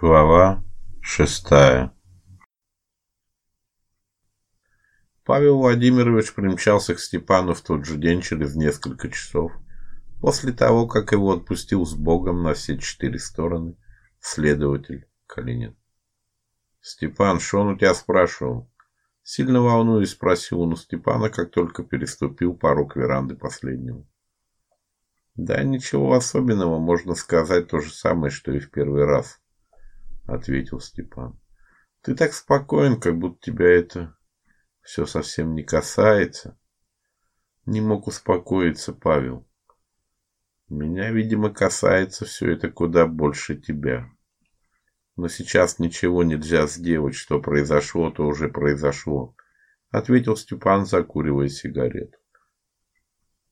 Глава шестая Павел Владимирович примчался к Степану в тот же день через несколько часов, после того, как его отпустил с Богом на все четыре стороны следователь Калинин. «Степан, что он у тебя спрашивал?» Сильно волнуясь, спросил он у Степана, как только переступил порог веранды последнего. «Да ничего особенного, можно сказать то же самое, что и в первый раз», ответил Степан. Ты так спокоен, как будто тебя это все совсем не касается. Не мог успокоиться Павел. Меня, видимо, касается все это куда больше тебя. Но сейчас ничего нельзя сделать, что произошло, то уже произошло, ответил Степан, закуривая сигарету.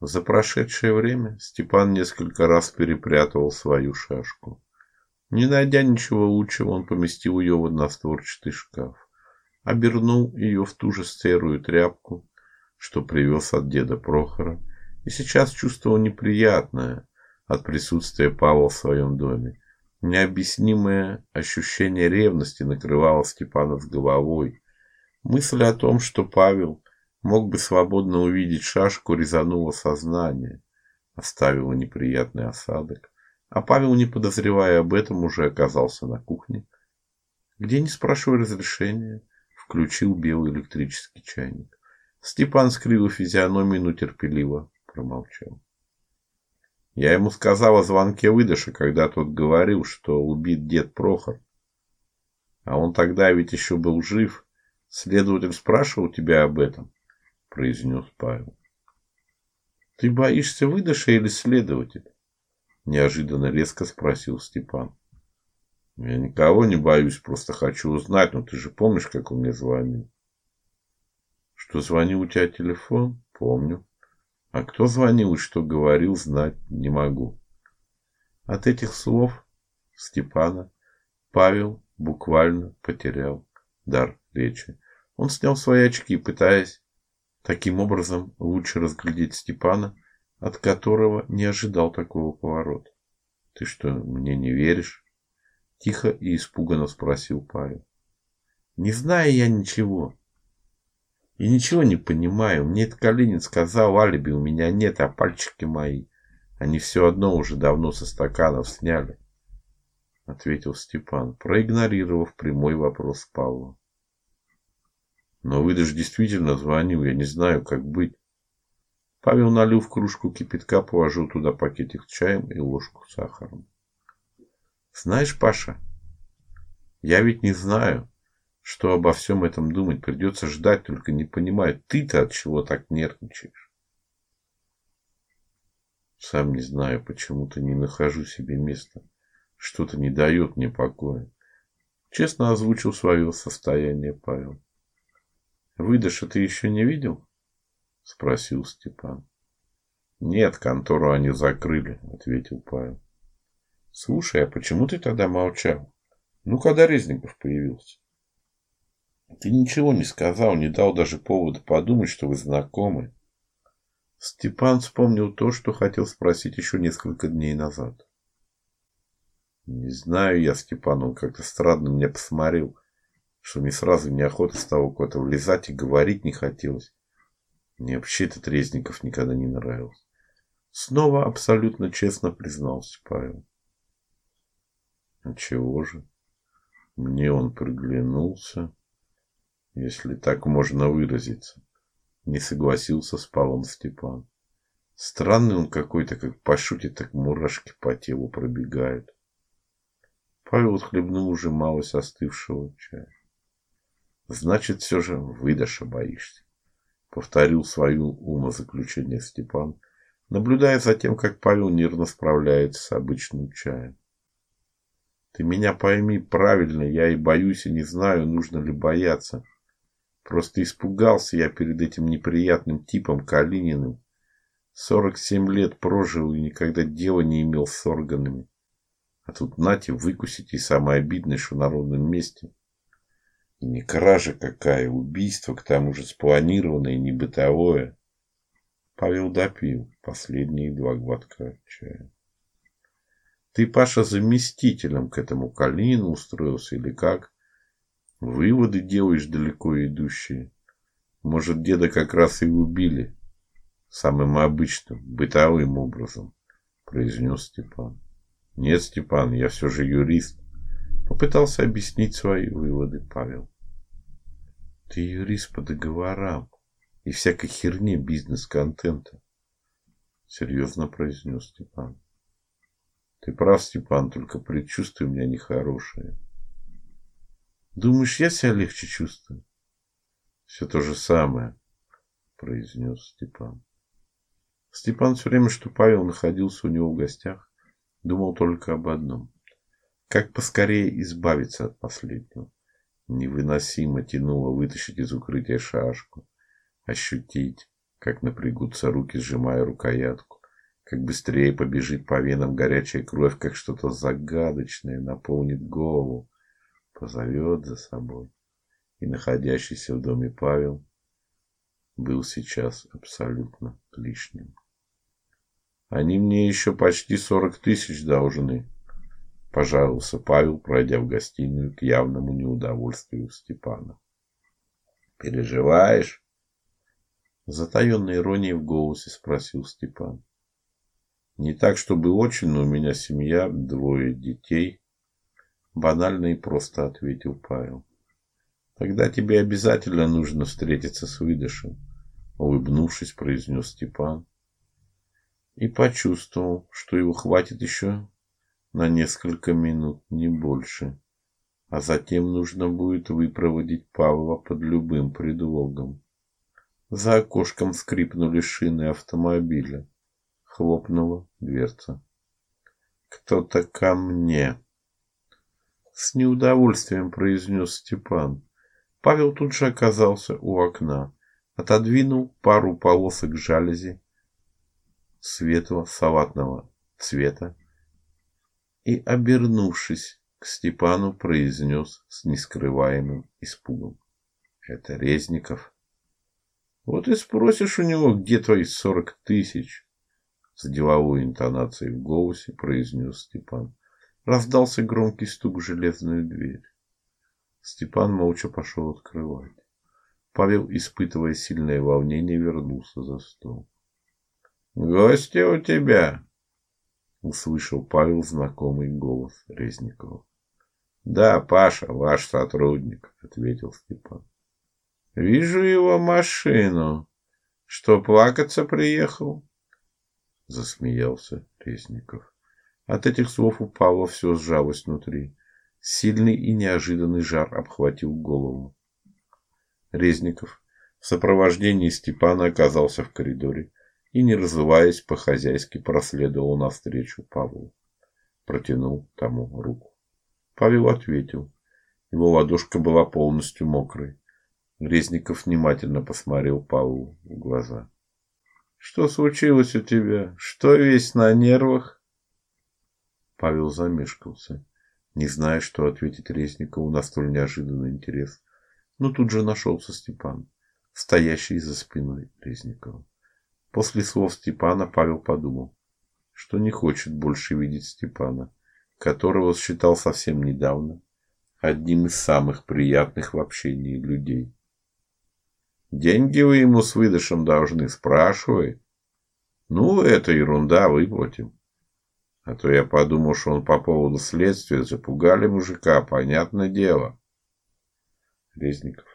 За прошедшее время Степан несколько раз перепрятывал свою шашку. Не найдя ничего лучшего, он поместил ее в одностворчатый шкаф, обернул ее в ту же серую тряпку, что привез от деда Прохора, и сейчас чувствовал неприятное от присутствия Павла в своем доме. Необъяснимое ощущение ревности накрывало Степана с головой. Мысль о том, что Павел мог бы свободно увидеть шашку, резанула сознание, оставила неприятный осадок. А Павел, не подозревая об этом, уже оказался на кухне, где, не спрашивая разрешения, включил белый электрический чайник. Степан скривил физиономию, но терпеливо промолчал. Я ему сказал о звонке выдыша, когда тот говорил, что убит дед Прохор. А он тогда ведь еще был жив. Следователь спрашивал тебя об этом, произнес Павел. Ты боишься выдыша или следователь? Неожиданно резко спросил Степан. Я никого не боюсь, просто хочу узнать, но ты же помнишь, как он мне звонил? Что звонил у тебя телефон? Помню. А кто звонил и что говорил, знать не могу. От этих слов Степана Павел буквально потерял дар речи. Он снял свои очки, пытаясь таким образом лучше разглядеть Степана, от которого не ожидал такого поворота. Ты что, мне не веришь? Тихо и испуганно спросил Павел. Не знаю я ничего. И ничего не понимаю. Мне это Калинин сказал, алиби у меня нет, а пальчики мои. Они все одно уже давно со стаканов сняли. Ответил Степан, проигнорировав прямой вопрос Павла. Но вы даже действительно звонил, я не знаю, как быть. Павел налил в кружку кипятка, положил туда пакетик с чаем и ложку с сахаром. Знаешь, Паша, я ведь не знаю, что обо всем этом думать. Придется ждать, только не понимаю, ты-то от чего так нервничаешь? Сам не знаю, почему-то не нахожу себе места. Что-то не дает мне покоя. Честно озвучил свое состояние Павел. Выдыша ты еще не видел? — спросил Степан. «Нет, контору они закрыли», — ответил Павел. «Слушай, а почему ты тогда молчал? Ну, когда Резников появился?» «Ты ничего не сказал, не дал даже повода подумать, что вы знакомы». Степан вспомнил то, что хотел спросить еще несколько дней назад. «Не знаю я, Степан, он как-то странно меня посмотрел, что мне сразу неохота стало куда-то влезать и говорить не хотелось. Мне вообще этот Резников никогда не нравился. Снова абсолютно честно признался Павел. А чего же? Мне он приглянулся, если так можно выразиться. Не согласился с Павлом Степан. Странный он какой-то, как пошутит, так мурашки по телу пробегают. Павел отхлебнул уже малость остывшего чая. Значит, все же выдаша боишься повторил свою умозаключение Степан, наблюдая за тем, как Павел нервно справляется с обычным чаем. Ты меня пойми правильно, я и боюсь, и не знаю, нужно ли бояться. Просто испугался я перед этим неприятным типом Калининым. Сорок семь лет прожил и никогда дела не имел с органами. А тут нате выкусить и самое обидное, что на ровном месте. Не кража какая, убийство, к тому же спланированное, не бытовое. Павел допил последние два глотка чая. Ты, Паша, заместителем к этому Калинину устроился или как? Выводы делаешь далеко идущие. Может, деда как раз и убили самым обычным, бытовым образом, произнес Степан. Нет, Степан, я все же юрист, попытался объяснить свои выводы Павел. Ты юрист по договорам и всякой херне бизнес-контента, серьезно произнес Степан. Ты прав, Степан, только предчувствие у меня нехорошее. Думаешь, я себя легче чувствую? Все то же самое, произнес Степан. Степан все время, что Павел находился у него в гостях, думал только об одном: как поскорее избавиться от последнего. Невыносимо тянуло вытащить из укрытия шашку, ощутить, как напрягутся руки, сжимая рукоятку, как быстрее побежит по венам горячая кровь, как что-то загадочное наполнит голову, позовет за собой. И находящийся в доме Павел был сейчас абсолютно лишним. Они мне еще почти сорок тысяч должны, пожаловался Павел, пройдя в гостиную к явному неудовольствию Степана. Переживаешь? Затаенной иронией в голосе спросил Степан. Не так, чтобы очень, но у меня семья, двое детей, банально и просто ответил Павел. Тогда тебе обязательно нужно встретиться с выдышем, улыбнувшись, произнес Степан и почувствовал, что его хватит еще на несколько минут, не больше. А затем нужно будет выпроводить Павла под любым предлогом. За окошком скрипнули шины автомобиля. Хлопнула дверца. Кто-то ко мне. С неудовольствием произнес Степан. Павел тут же оказался у окна, отодвинул пару полосок жалюзи светло-салатного цвета и, обернувшись к Степану, произнес с нескрываемым испугом: "Это Резников". Вот и спросишь у него, где твои сорок тысяч. С деловой интонацией в голосе произнес Степан. Раздался громкий стук в железную дверь. Степан молча пошел открывать. Павел, испытывая сильное волнение, вернулся за стол. Гости у тебя, услышал Павел знакомый голос Резникова. Да, Паша, ваш сотрудник, ответил Степан. Вижу его машину. Что, плакаться приехал? засмеялся Резников. От этих слов у Павла все сжалось внутри. Сильный и неожиданный жар обхватил голову. Резников в сопровождении Степана оказался в коридоре и, не разуваясь, по-хозяйски проследовал навстречу Павлу. Протянул тому руку. Павел ответил. Его ладошка была полностью мокрой. Резников внимательно посмотрел Павлу в глаза. Что случилось у тебя? Что весь на нервах? Павел замешкался, не зная, что ответить Резникову на столь неожиданный интерес. Но тут же нашелся Степан, стоящий за спиной Резникова. После слов Степана Павел подумал, что не хочет больше видеть Степана, которого считал совсем недавно одним из самых приятных в общении людей. Деньги вы ему с выдышем должны, спрашивай. Ну, это ерунда, выплатим. А то я подумал, что он по поводу следствия запугали мужика, понятное дело. Резников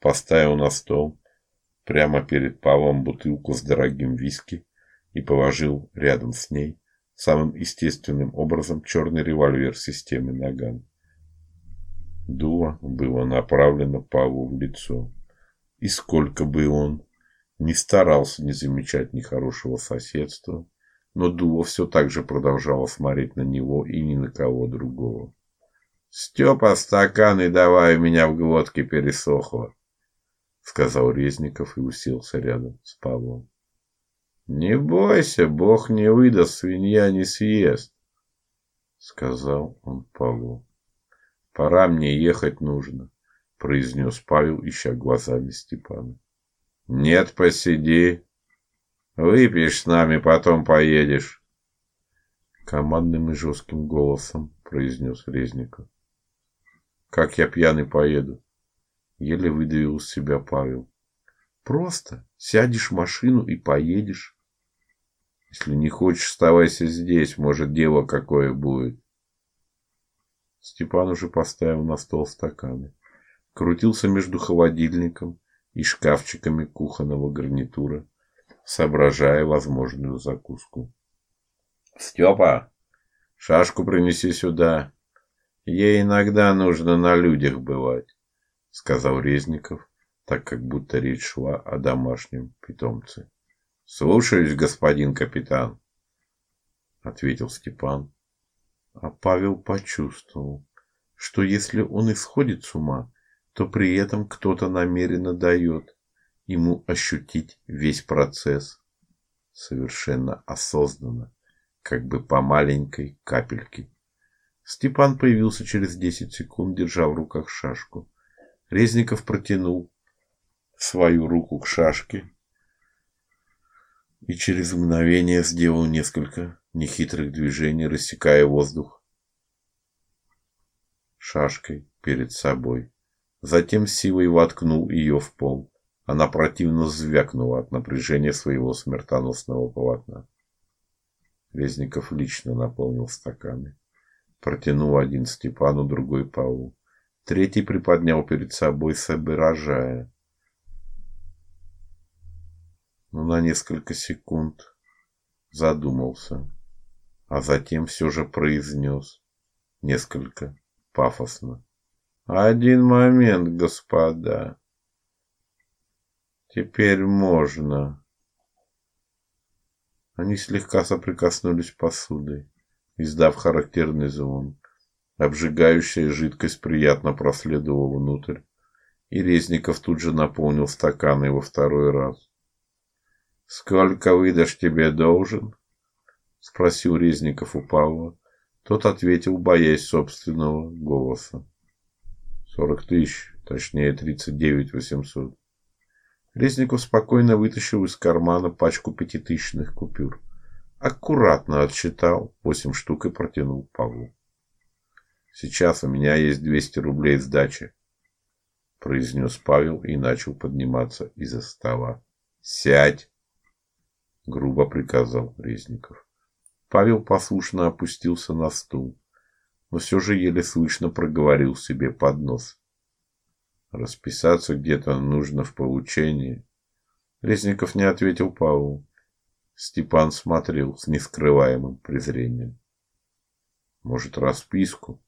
поставил на стол прямо перед Павлом бутылку с дорогим виски и положил рядом с ней самым естественным образом черный револьвер системы Наган. Дуло было направлено Павлу в лицо. И сколько бы он ни старался не замечать нехорошего соседства, но дуло все так же продолжало смотреть на него и ни на кого другого. Степа, стакан и давай у меня в глотке пересохло сказал Резников и уселся рядом с Павлом. Не бойся, Бог не выдаст, свинья не съест, сказал он Павлу. Пора мне ехать нужно, произнес Павел, ища глазами Степана. Нет, посиди. Выпьешь с нами, потом поедешь. командным и жестким голосом произнес Резников. Как я пьяный поеду? Еле выдавил из себя Павел. Просто сядешь в машину и поедешь. Если не хочешь, оставайся здесь, может, дело какое будет. Степан уже поставил на стол стаканы, крутился между холодильником и шкафчиками кухонного гарнитура, соображая возможную закуску. Степа, шашку принеси сюда. Ей иногда нужно на людях бывать, сказал Резников, так как будто речь шла о домашнем питомце. Слушаюсь, господин капитан, ответил Степан. А Павел почувствовал, что если он исходит с ума, то при этом кто-то намеренно дает ему ощутить весь процесс совершенно осознанно как бы по маленькой капельке. Степан появился через десять секунд, держа в руках шашку. Резников протянул свою руку к шашке и через мгновение сделал несколько нехитрых движений, рассекая воздух шашкой перед собой. Затем силой воткнул ее в пол. Она противно звякнула от напряжения своего смертоносного полотна. Резников лично наполнил стаканы. Протянул один Степану, другой Павлу. Третий приподнял перед собой, соображая. Но на несколько секунд задумался, а затем все же произнес несколько пафосно: "Один момент, господа. Теперь можно они слегка соприкоснулись посудой, издав характерный звон. Обжигающая жидкость приятно проследовала внутрь, и Резников тут же наполнил стаканы во второй раз. Сколько выдашь тебе должен? спросил Резников у Павла. Тот ответил, боясь собственного голоса. Сорок тысяч, точнее тридцать девять восемьсот. Резников спокойно вытащил из кармана пачку пятитысячных купюр. Аккуратно отсчитал восемь штук и протянул Павлу. Сейчас у меня есть двести рублей сдачи, произнес Павел и начал подниматься из-за стола. Сядь, грубо приказал Резников. Павел послушно опустился на стул, но все же еле слышно проговорил себе под нос: Расписаться где-то нужно в получении. Резников не ответил Павлу. Степан смотрел с нескрываемым презрением. Может, расписку?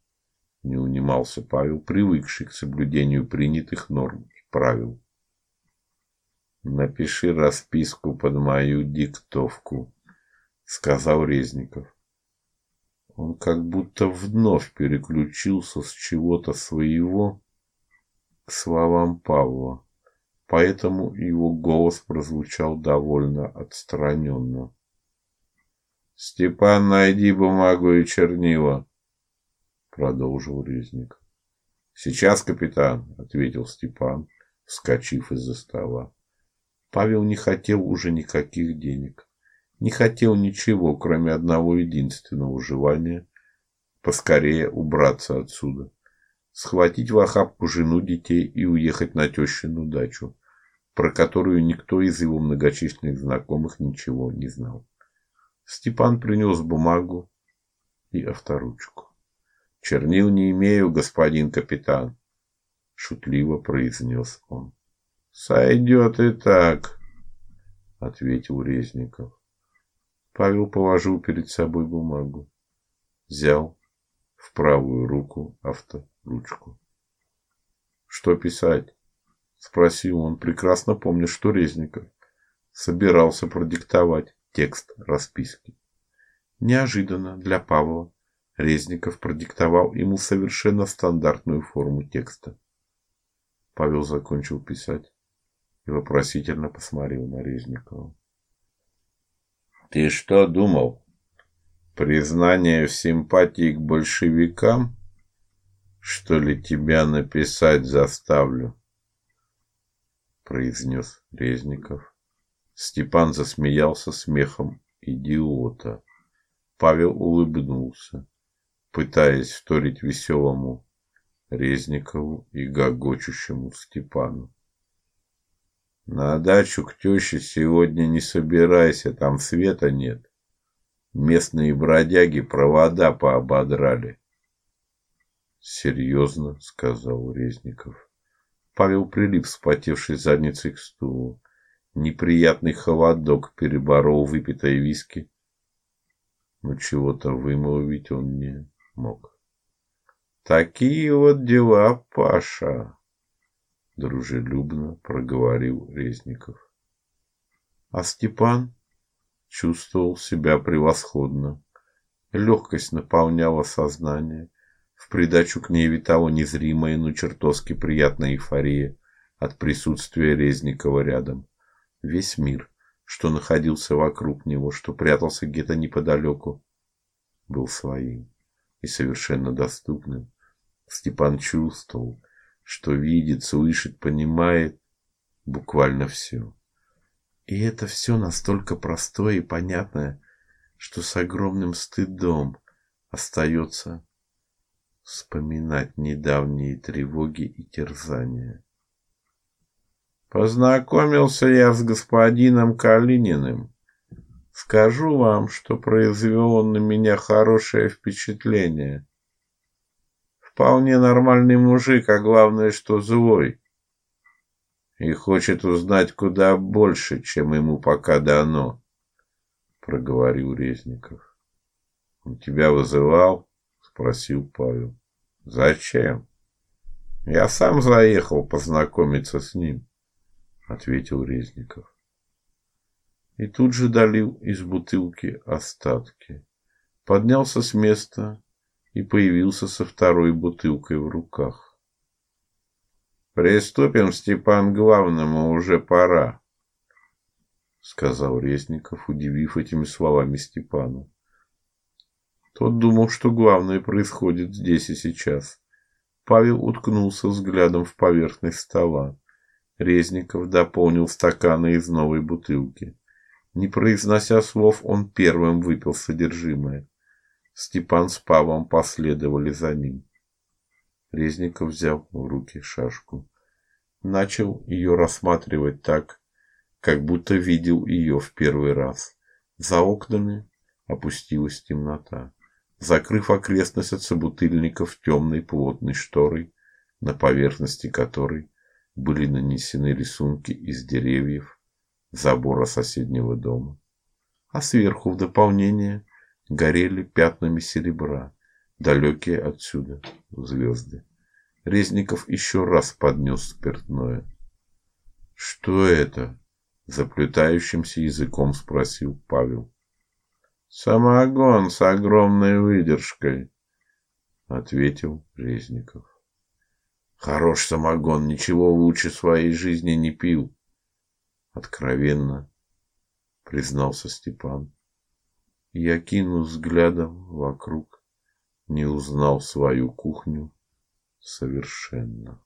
Не унимался Павел, привыкший к соблюдению принятых норм и правил. Напиши расписку под мою диктовку, сказал Резников. Он как будто вновь переключился с чего-то своего к словам Павла, поэтому его голос прозвучал довольно отстраненно. Степан, найди бумагу и чернила, продолжил резник. Сейчас, капитан, ответил Степан, вскочив из-за стола. Павел не хотел уже никаких денег, не хотел ничего, кроме одного единственного желания поскорее убраться отсюда схватить в охапку жену, детей и уехать на тещину дачу, про которую никто из его многочисленных знакомых ничего не знал. Степан принес бумагу и авторучку. Чернил не имею, господин капитан, шутливо произнес он. Сойдет и так, ответил Резников. Павел положил перед собой бумагу, взял в правую руку авто ручку. Что писать? спросил он, прекрасно помня, что Резников собирался продиктовать текст расписки. Неожиданно для Павла Резников продиктовал ему совершенно стандартную форму текста. Павел закончил писать и вопросительно посмотрел на Резникова. Ты что думал? Признание в симпатии к большевикам? Что ли тебя написать заставлю? произнес Резников. Степан засмеялся смехом идиота. Павел улыбнулся, пытаясь вторить веселому Резникову и гогочущему Степану. На дачу к тёще сегодня не собирайся, там света нет. Местные бродяги провода поободрали. Серьезно, сказал Резников. Павел прилип вспотевшей задницей к стулу. Неприятный холодок переборол выпитое виски но чего-то вымолвить он не мог. Такие вот дела, Паша, дружелюбно проговорил Резников. А Степан чувствовал себя превосходно. Легкость наполняла сознание, в придачу к ней витала незримая, но чертовски приятная эйфория от присутствия Резникова рядом. Весь мир что находился вокруг него, что прятался где-то неподалеку, был своим и совершенно доступным. Степан чувствовал, что видит, слышит, понимает буквально все. И это все настолько простое и понятное, что с огромным стыдом остается вспоминать недавние тревоги и терзания. Познакомился я с господином Калининым. Скажу вам, что произвел он на меня хорошее впечатление. Вполне нормальный мужик, а главное, что злой. И хочет узнать куда больше, чем ему пока дано, проговорил Резников. Он тебя вызывал? спросил Павел. Зачем? Я сам заехал познакомиться с ним ответил Резников. И тут же долил из бутылки остатки. Поднялся с места и появился со второй бутылкой в руках. Приступим, Степан, главному, уже пора, сказал Резников, удивив этими словами Степана. Тот думал, что главное происходит здесь и сейчас. Павел уткнулся взглядом в поверхность стола. Резников дополнил стаканы из новой бутылки. Не произнося слов, он первым выпил содержимое. Степан с Павлом последовали за ним. Резников взял в руки шашку, начал ее рассматривать так, как будто видел ее в первый раз. За окнами опустилась темнота, закрыв окрестность от собутыльников темной плотной шторой, на поверхности которой были нанесены рисунки из деревьев забора соседнего дома, а сверху в дополнение горели пятнами серебра далекие отсюда звезды. Резников еще раз поднес спиртное. Что это? заплетающимся языком спросил Павел. Самогон с огромной выдержкой, ответил Резников. Хорош самогон, ничего лучше своей жизни не пил. Откровенно признался Степан. Я кинул взглядом вокруг, не узнал свою кухню совершенно.